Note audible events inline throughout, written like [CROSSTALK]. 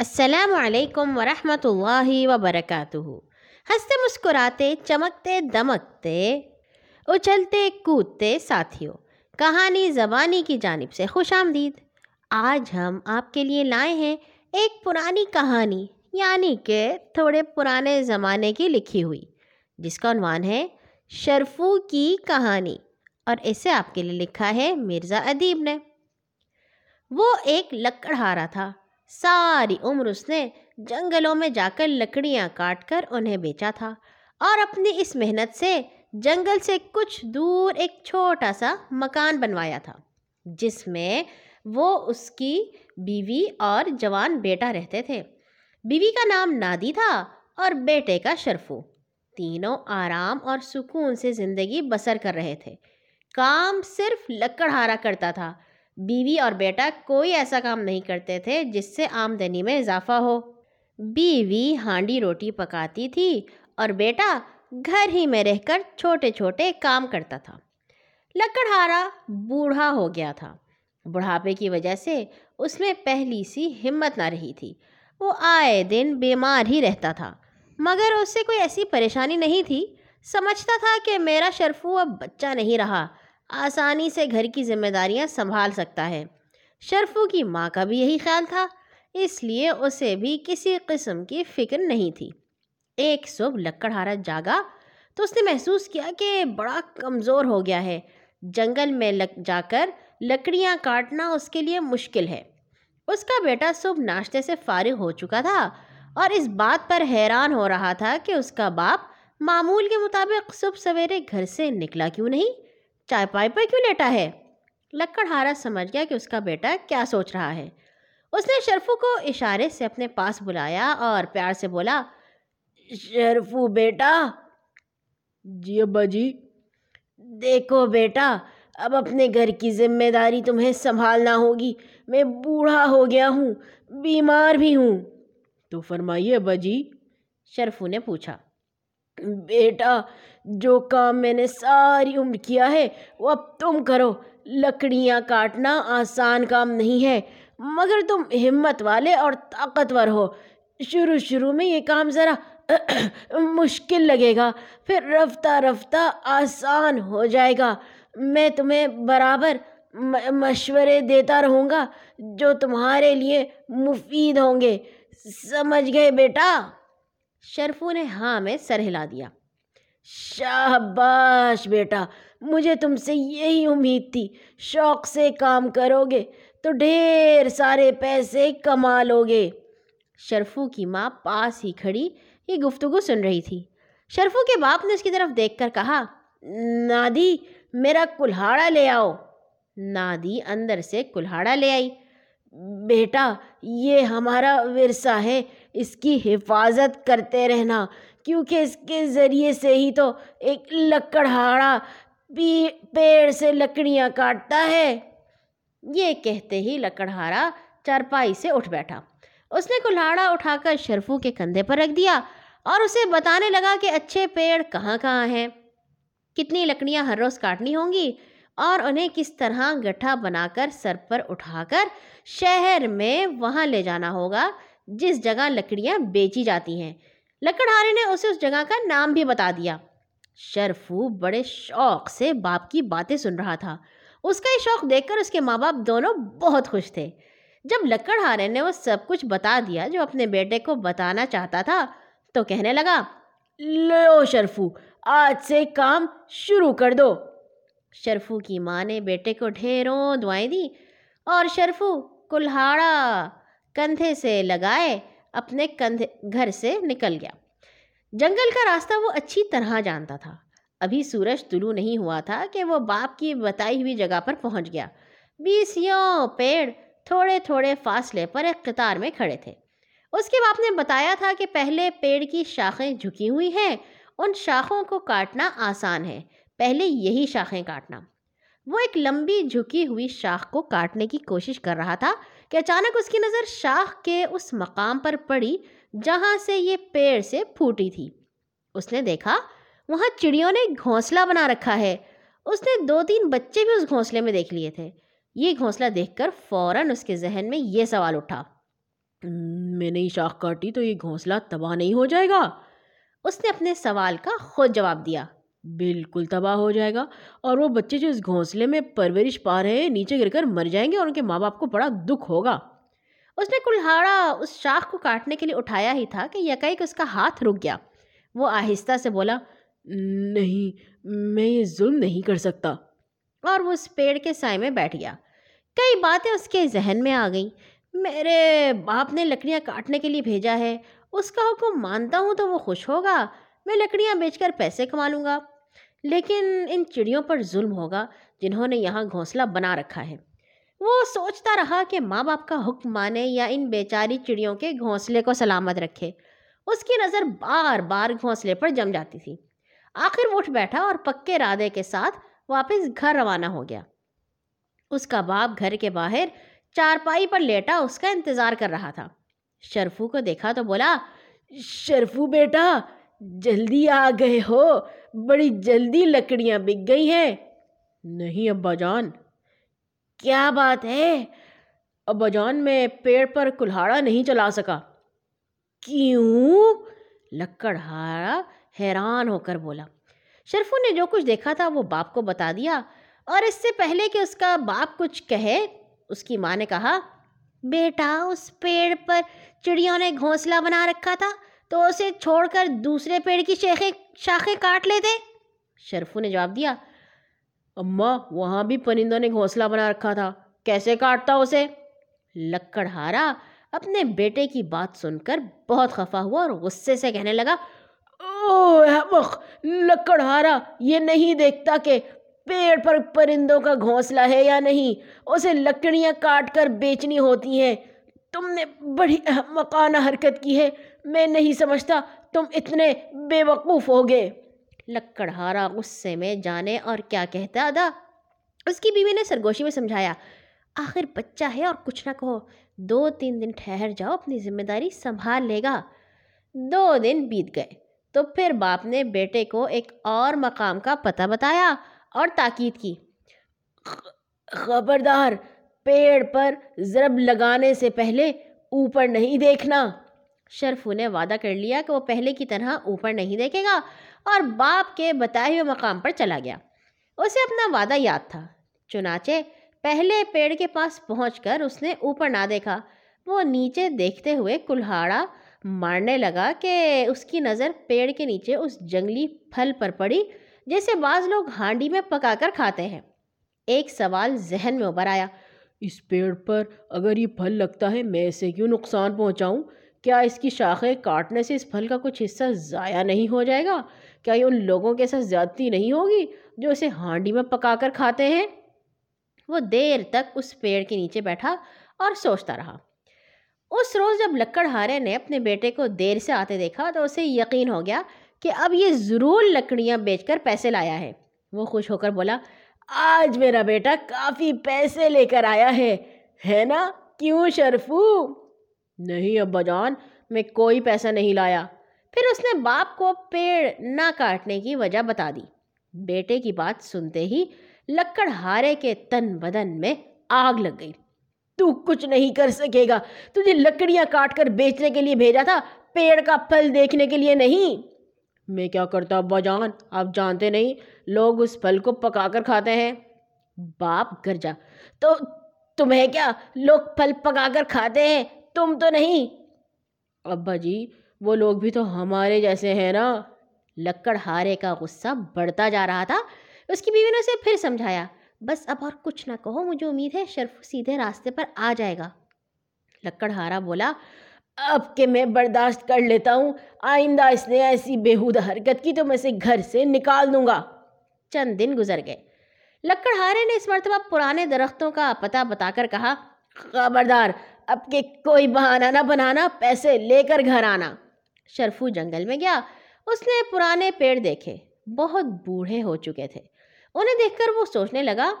السلام علیکم ورحمۃ اللہ وبرکاتہ۔ ہنستے مسکراتے، چمکتے، دمکتے، اچھلتے، کودتے ساتھیوں، کہانی زبانی کی جانب سے خوش آمدید۔ آج ہم آپ کے لیے لائے ہیں ایک پرانی کہانی یعنی کہ تھوڑے پرانے زمانے کی لکھی ہوئی، جس کا عنوان ہے شرفو کی کہانی، اور اسے آپ کے لیے لکھا ہے مرزا ادیب نے۔ وہ ایک لکڑہارا تھا۔ ساری عمر اس نے جنگلوں میں جا کر لکڑیاں کاٹ کر انہیں بیچا تھا اور اپنی اس محنت سے جنگل سے کچھ دور ایک چھوٹا سا مکان بنوایا تھا جس میں وہ اس کی بیوی اور جوان بیٹا رہتے تھے بیوی کا نام نادی تھا اور بیٹے کا شرفو تینوں آرام اور سکون سے زندگی بسر کر رہے تھے کام صرف لکڑہارا کرتا تھا بیوی اور بیٹا کوئی ایسا کام نہیں کرتے تھے جس سے آمدنی میں اضافہ ہو۔ بیوی ہانڈی روٹی پکاتی تھی اور بیٹا گھر ہی میں رہ کر چھوٹے چھوٹے کام کرتا تھا۔ لکڑہارا بوڑھا ہو گیا تھا۔ بڑھاپے کی وجہ سے اس میں پہلی سی ہمت نہ رہی تھی۔ وہ آئے دن بیمار ہی رہتا تھا۔ مگر اس سے کوئی ایسی پریشانی نہیں تھی۔ سمجھتا تھا کہ میرا شرفو اب بچہ نہیں رہا۔ آسانی سے گھر کی ذمہ داریاں سنبھال سکتا ہے۔ شرفو کی ماں کا بھی یہی خیال تھا، اس لیے اسے بھی کسی قسم کی فکر نہیں تھی۔ ایک صبح لکڑہارا جاگا تو اس نے محسوس کیا کہ بڑا کمزور ہو گیا ہے۔ جنگل میں لگ جا کر لکڑیاں کاٹنا اس کے لیے مشکل ہے۔ اس کا بیٹا صبح ناشتے سے فارغ ہو چکا تھا اور اس بات پر حیران ہو رہا تھا کہ اس کا باپ معمول کے مطابق صبح سویرے گھر سے نکلا کیوں نہیں؟ چائے پائی پر کیوں لیٹا ہے؟ لکڑ ہارا سمجھ گیا کہ اس کا بیٹا کیا سوچ رہا ہے۔ اس نے شرفو کو اشارے سے اپنے پاس بلایا اور پیار سے بولا شرفو بیٹا! جی ابا جی! دیکھو بیٹا اب اپنے گھر کی ذمہ داری تمہیں سنبھالنا ہوگی۔ میں بوڑھا ہو گیا ہوں بیمار بھی ہوں۔ تو فرمائیے ابا جی۔ شرفو نے پوچھا بیٹا جو کام میں نے ساری عمر کیا ہے، وہ اب تم کرو۔ لکڑیاں کاٹنا آسان کام نہیں ہے، مگر تم ہمت والے اور طاقتور ہو۔ شروع شروع میں یہ کام ذرا [CLEARS THROAT] مشکل لگے گا، پھر رفتہ رفتہ آسان ہو جائے گا۔ میں تمہیں برابر مشورے دیتا رہوں گا جو تمہارے لیے مفید ہوں گے۔ سمجھ گئے بیٹا؟ شرفو نے ہاں میں سر ہلا دیا۔ شاباش بیٹا، مجھے تم سے یہی امید تھی۔ شوق سے کام کرو گے تو ڈھیر سارے پیسے کما لو گے شرفو کی ماں پاس ہی کھڑی یہ گفتگو سن رہی تھی۔ شرفو کے باپ نے اس کی طرف دیکھ کر کہا، نادی، میرا کلہاڑا لے آؤ۔ نادی اندر سے کلہاڑا لے آئی۔ بیٹا، یہ ہمارا ورثہ ہے، اس کی حفاظت کرتے رہنا۔ کیونکہ اس کے ذریعے سے ہی تو ایک لکڑہاڑا پیڑ سے لکڑیاں کاٹتا ہے۔ یہ کہتے ہی لکڑہارا چارپائی سے اٹھ بیٹھا۔ اس نے کلہاڑا اٹھا کر شرفو کے کندھے پر رکھ دیا اور اسے بتانے لگا کہ اچھے پیڑ کہاں کہاں ہیں۔ کتنی لکڑیاں ہر روز کاٹنی ہوں گی اور انہیں کس طرح گٹھا بنا کر سر پر اٹھا کر شہر میں وہاں لے جانا ہوگا جس جگہ لکڑیاں بیچی جاتی ہیں۔ لکڑہارے نے اسے اس جگہ کا نام بھی بتا دیا۔ شرفو بڑے شوق سے باپ کی باتیں سن رہا تھا۔ اس کا یہ شوق دیکھ کر اس کے ماں باپ دونوں بہت خوش تھے۔ جب لکڑہارے نے وہ سب کچھ بتا دیا جو اپنے بیٹے کو بتانا چاہتا تھا، تو کہنے لگا لو شرفو، آج سے کام شروع کر دو۔ شرفو کی ماں نے بیٹے کو ڈھیروں دعائیں دی اور شرفو کلہاڑا کندھے سے لگائے اپنے کندھے، گھر سے نکل گیا۔ جنگل کا راستہ وہ اچھی طرح جانتا تھا۔ ابھی سورج طلوع نہیں ہوا تھا کہ وہ باپ کی بتائی ہوئی جگہ پر پہنچ گیا۔ بیسیوں پیڑ تھوڑے تھوڑے فاصلے پر ایک قطار میں کھڑے تھے۔ اس کے باپ نے بتایا تھا کہ پہلے پیڑ کی شاخیں جھکی ہوئی ہیں۔ ان شاخوں کو کاٹنا آسان ہے۔ پہلے یہی شاخیں کاٹنا۔ وہ ایک لمبی جھکی ہوئی شاخ کو کاٹنے کی کوشش کر رہا تھا کہ اچانک اس کی نظر شاخ کے اس مقام پر پڑی جہاں سے یہ پیڑ سے پھوٹی تھی۔ اس نے دیکھا، وہاں چڑیوں نے گھونسلہ بنا رکھا ہے۔ اس نے دو تین بچے بھی اس گھونسلے میں دیکھ لیے تھے۔ یہ گھونسلہ دیکھ کر فوراً اس کے ذہن میں یہ سوال اٹھا۔ میں نے شاخ کاٹی تو یہ گھونسلہ تباہ نہیں ہو جائے گا؟ اس نے اپنے سوال کا خود جواب دیا۔ بالکل تباہ ہو جائے گا اور وہ بچے جو اس گھونسلے میں پرورش پا رہے ہیں، نیچے گر کر مر جائیں گے اور ان کے ماں باپ کو بڑا دکھ ہوگا۔ اس نے کلہاڑا اس شاخ کو کاٹنے کے لیے اٹھایا ہی تھا کہ یکیک اس کا ہاتھ رک گیا۔ وہ آہستہ سے بولا، نہیں، میں یہ ظلم نہیں کر سکتا۔ اور وہ اس پیڑ کے سائے میں بیٹھ گیا۔ کئی باتیں اس کے ذہن میں آ گئیں۔ میرے باپ نے لکڑیاں کاٹنے کے لیے بھیجا ہے، اس کا حکم مانتا ہوں تو وہ خوش ہوگا۔ میں لکڑیاں بیچ کر پیسے کما لوں گا۔ لیکن ان چڑیوں پر ظلم ہوگا جنہوں نے یہاں گھونسلہ بنا رکھا ہے۔ وہ سوچتا رہا کہ ماں باپ کا حکم مانے یا ان بیچاری چڑیوں کے گھونسلے کو سلامت رکھے۔ اس کی نظر بار بار گھونسلے پر جم جاتی تھی۔ آخر وہ اٹھ بیٹھا اور پکے رادے کے ساتھ واپس گھر روانہ ہو گیا۔ اس کا باپ گھر کے باہر چارپائی پر لیٹا، اس کا انتظار کر رہا تھا۔ شرفو کو دیکھا تو بولا، شرفو بیٹا، جلدی آ گئے ہو، بڑی جلدی لکڑیاں بک گئی ہیں۔ نہیں ابا جان کیا بات ہے؟ ابا جان، میں پیڑ پر کلہاڑا نہیں چلا سکا۔ کیوں؟ لکڑ ہارا حیران ہو کر بولا۔ شرفو نے جو کچھ دیکھا تھا، وہ باپ کو بتا دیا۔ اور اس سے پہلے کہ اس کا باپ کچھ کہے، اس کی ماں نے کہا، بیٹا، اس پیڑ پر چڑیوں نے گھونسلہ بنا رکھا تھا، تو اسے چھوڑ کر دوسرے پیڑ کی شیخیں شاخیں کاٹ لیتے؟ شرفو نے جواب دیا اماں وہاں بھی پرندوں نے گھونسلہ بنا رکھا تھا۔ کیسے کاٹتا اسے؟ لکڑ ہارا اپنے بیٹے کی بات سن کر بہت خفا ہوا اور غصے سے کہنے لگا لکڑ ہارا، یہ نہیں دیکھتا کہ پیڑ پر پرندوں کا گھونسلہ ہے یا نہیں۔ اسے لکڑیاں کاٹ کر بیچنی ہوتی ہیں۔ تم نے بڑی مکانہ حرکت کی ہے۔ میں نہیں سمجھتا تم اتنے بے وقوف ہو گئے لکڑہارا غصے میں جانے اور کیا کہتا ادا، اس کی بیوی نے سرگوشی میں سمجھایا، آخر بچہ ہے اور کچھ نہ کہو، دو تین دن ٹھہر جاؤ، اپنی ذمہ داری سنبھال لے گا۔ دو دن بیت گئے، تو پھر باپ نے بیٹے کو ایک اور مقام کا پتہ بتایا اور تاکید کی۔ خبردار، پیڑ پر ضرب لگانے سے پہلے اوپر نہیں دیکھنا۔ شرفو نے وعدہ کر لیا کہ وہ پہلے کی طرح اوپر نہیں دیکھے گا اور باپ کے بتائے ہوئے مقام پر چلا گیا۔ اسے اپنا وعدہ یاد تھا۔ چنانچہ پہلے پیڑ کے پاس پہنچ کر اس نے اوپر نہ دیکھا۔ وہ نیچے دیکھتے ہوئے کلہاڑا مارنے لگا کہ اس کی نظر پیڑ کے نیچے اس جنگلی پھل پر پڑی جیسے بعض لوگ ہانڈی میں پکا کر کھاتے ہیں۔ ایک سوال ذہن میں ابھر آیا۔ اس پیڑ پر اگر یہ پھل لگتا ہے میں اسے کیوں نقصان پہنچاؤں؟ کیا اس کی شاخیں کاٹنے سے اس پھل کا کچھ حصہ ضائع نہیں ہو جائے گا؟ کیا یہ ان لوگوں کے ساتھ زیادتی نہیں ہوگی جو اسے ہانڈی میں پکا کر کھاتے ہیں؟ وہ دیر تک اس پیڑ کے نیچے بیٹھا اور سوچتا رہا۔ اس روز جب لکڑ ہارے نے اپنے بیٹے کو دیر سے آتے دیکھا تو اسے یقین ہو گیا کہ اب یہ ضرور لکڑیاں بیچ کر پیسے لایا ہے۔ وہ خوش ہو کر بولا، آج میرا بیٹا کافی پیسے لے کر آیا ہے ہے نا؟ کیوں شرفو؟ نہیں ابا جان، میں کوئی پیسہ نہیں لایا۔ پھر اس نے باپ کو پیڑ نہ کاٹنے کی وجہ بتا دی۔ بیٹے کی بات سنتے ہی لکڑ ہارے کے تن بدن میں آگ لگ گئی۔ تو کچھ نہیں کر سکے گا۔ تجھے لکڑیاں کاٹ کر بیچنے کے لیے بھیجا تھا، پیڑ کا پھل دیکھنے کے لیے نہیں۔ میں کیا کرتا ابا جان؟ آپ جانتے نہیں، لوگ اس پھل کو پکا کر کھاتے ہیں۔ باپ گرجا، تو تمہیں کیا لوگ پھل پکا کر کھاتے ہیں؟ تم تو نہیں۔ ابا جی وہ لوگ بھی تو ہمارے جیسے ہیں نا۔ لکڑ ہارے کا غصہ بڑھتا جا رہا تھا۔ اس کی بیوی نے اسے پھر سمجھایا۔ بس اب اور کچھ نہ کہو، مجھے امید ہے شرف سیدھے راستے پر آ جائے گا۔ لکڑ ہارا بولا، اب کہ میں برداشت کر لیتا ہوں۔ آئندہ اس نے ایسی بےحود حرکت کی تو میں اسے گھر سے نکال دوں گا۔ چند دن گزر گئے۔ لکڑ ہارے نے اس مرتبہ پرانے درختوں کا پتہ بتا کر کہا، خبردار اب کہ کوئی بہانہ نہ بنانا، پیسے لے کر گھر آنا۔ شرفو جنگل میں گیا۔ اس نے پرانے پیڑ دیکھے۔ بہت بوڑھے ہو چکے تھے۔ انہیں دیکھ کر وہ سوچنے لگا،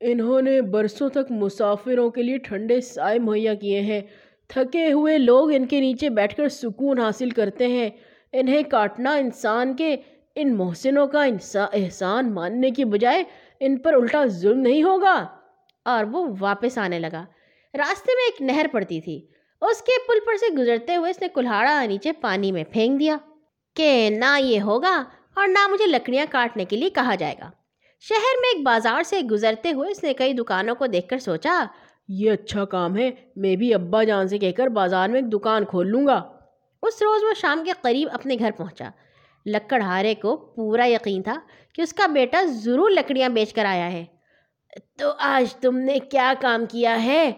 انہوں نے برسوں تک مسافروں کے لیے ٹھنڈے سائے مہیا کیے ہیں۔ تھکے ہوئے لوگ ان کے نیچے بیٹھ کر سکون حاصل کرتے ہیں۔ انہیں کاٹنا انسان کے، ان محسنوں کا احسان ماننے کی بجائے ان پر الٹا ظلم نہیں ہوگا۔ اور وہ واپس آنے لگا۔ راستے میں ایک نہر پڑتی تھی۔ اس کے پل پر سے گزرتے ہوئے اس نے کلہاڑا نیچے پانی میں پھینک دیا کہ نہ یہ ہوگا اور نہ مجھے لکڑیاں کاٹنے کے لیے کہا جائے گا۔ شہر میں ایک بازار سے گزرتے ہوئے اس نے کئی دکانوں کو دیکھ کر سوچا، یہ اچھا کام ہے، میں بھی ابا جان سے کہہ کر بازار میں ایک دکان کھول لوں گا۔ اس روز وہ شام کے قریب اپنے گھر پہنچا۔ لکڑ ہارے کو پورا یقین تھا کہ اس کا بیٹا ضرور لکڑیاں بیچ کر آیا ہے۔ تو آج تم نے کیا کام کیا ہے؟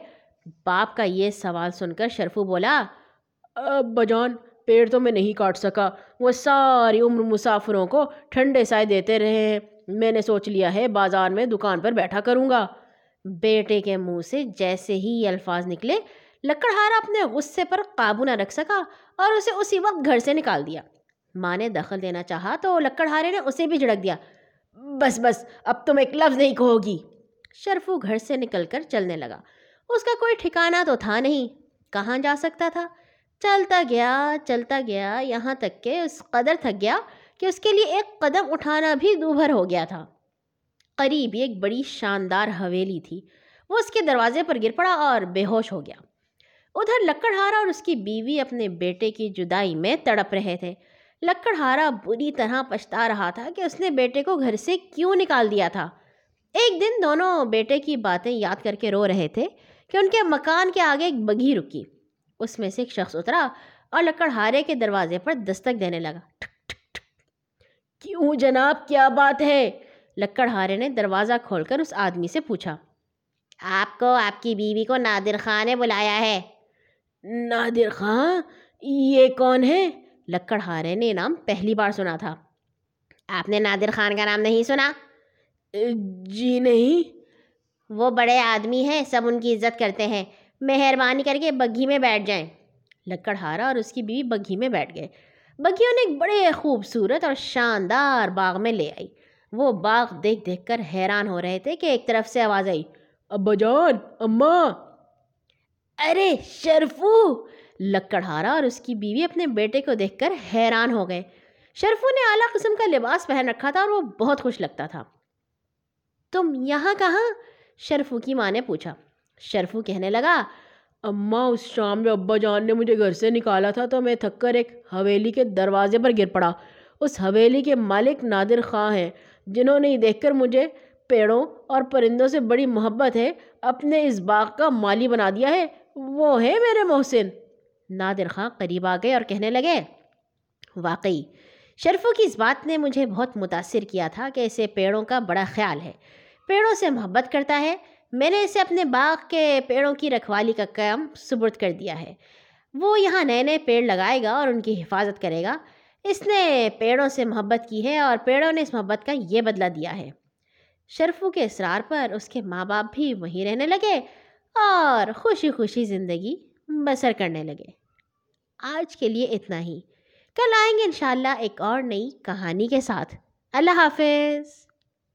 باپ کا یہ سوال سن کر شرفو بولا ابا جان پیڑ تو میں نہیں کاٹ سکا۔ وہ ساری عمر مسافروں کو ٹھنڈے سائے دیتے رہے ہیں۔ میں نے سوچ لیا ہے بازار میں دکان پر بیٹھا کروں گا۔ بیٹے کے منہ سے جیسے ہی یہ الفاظ نکلے، لکڑہارا اپنے غصے پر قابو نہ رکھ سکا اور اسے اسی وقت گھر سے نکال دیا۔ ماں نے دخل دینا چاہا تو لکڑہارے نے اسے بھی جھڑک دیا۔ بس بس، اب تم ایک لفظ نہیں کہو گی۔ شرفو گھر سے نکل کر چلنے لگا۔ اس کا کوئی ٹھکانہ تو تھا نہیں۔ کہاں جا سکتا تھا؟ چلتا گیا چلتا گیا، یہاں تک کہ اس قدر تھک گیا کہ اس کے لیے ایک قدم اٹھانا بھی دوبھر ہو گیا تھا۔ قریب ایک بڑی شاندار حویلی تھی۔ وہ اس کے دروازے پر گر پڑا اور بے ہوش ہو گیا۔ ادھر لکڑہارا اور اس کی بیوی اپنے بیٹے کی جدائی میں تڑپ رہے تھے۔ لکڑہارا بری طرح پچھتا رہا تھا کہ اس نے بیٹے کو گھر سے کیوں نکال دیا تھا۔ ایک دن دونوں بیٹے کی باتیں یاد کر کے رو رہے تھے۔ کہ ان کے مکان کے آگے ایک بگھی رکی۔ اس میں سے ایک شخص اترا اور لکڑہارے کے دروازے پر دستک دینے لگا۔ ٹھک ٹھک ٹھک۔ کیوں جناب؟ کیا بات ہے؟ لکڑہارے نے دروازہ کھول کر اس آدمی سے پوچھا۔ آپ کو آپ کی بیوی کو نادر خان نے بلایا ہے۔ نادر خان؟ یہ کون ہے؟ لکڑہارے نے نام پہلی بار سنا تھا۔ آپ نے نادر خان کا نام نہیں سنا؟ جی نہیں۔ وہ بڑے آدمی ہیں، سب ان کی عزت کرتے ہیں۔ مہربانی کر کے بگھی میں بیٹھ جائیں۔ لکڑہارا اور اس کی بیوی بگھی میں بیٹھ گئے۔ بگھی انہیں ایک بڑے خوبصورت اور شاندار باغ میں لے آئی۔ وہ باغ دیکھ دیکھ کر حیران ہو رہے تھے کہ ایک طرف سے آواز آئی، ابا جان، اماں۔ ارے شرفو! لکڑہارا اور اس کی بیوی اپنے بیٹے کو دیکھ کر حیران ہو گئے۔ شرفو نے اعلیٰ قسم کا لباس پہن رکھا تھا اور وہ بہت خوش لگتا تھا۔ تم یہاں کہاں؟ شرفو کی ماں نے پوچھا۔ شرفو کہنے لگا، اماں، اس شام میں ابا جان نے مجھے گھر سے نکالا تھا تو میں تھک کر ایک حویلی کے دروازے پر گر پڑا۔ اس حویلی کے مالک نادر خاں ہیں، جنہوں نے دیکھ کر مجھے پیڑوں اور پرندوں سے بڑی محبت ہے، اپنے اس باغ کا مالی بنا دیا ہے۔ وہ ہے میرے محسن۔ نادر خاں قریب آ گئے اور کہنے لگے، واقعی شرفوں کی اس بات نے مجھے بہت متاثر کیا تھا کہ اسے پیڑوں کا بڑا خیال ہے۔ پیڑوں سے محبت کرتا ہے، میں نے اسے اپنے باغ کے پیڑوں کی رکھوالی کا کام سبرد کر دیا ہے۔ وہ یہاں نئے نئے پیڑ لگائے گا اور ان کی حفاظت کرے گا۔ اس نے پیڑوں سے محبت کی ہے اور پیڑوں نے اس محبت کا یہ بدلہ دیا ہے۔ شرفو کے اصرار پر اس کے ماں باپ بھی وہیں رہنے لگے اور خوشی خوشی زندگی بسر کرنے لگے۔ آج کے لیے اتنا ہی۔ کل آئیں گے انشاءاللہ ایک اور نئی کہانی کے ساتھ۔ اللہ حافظ۔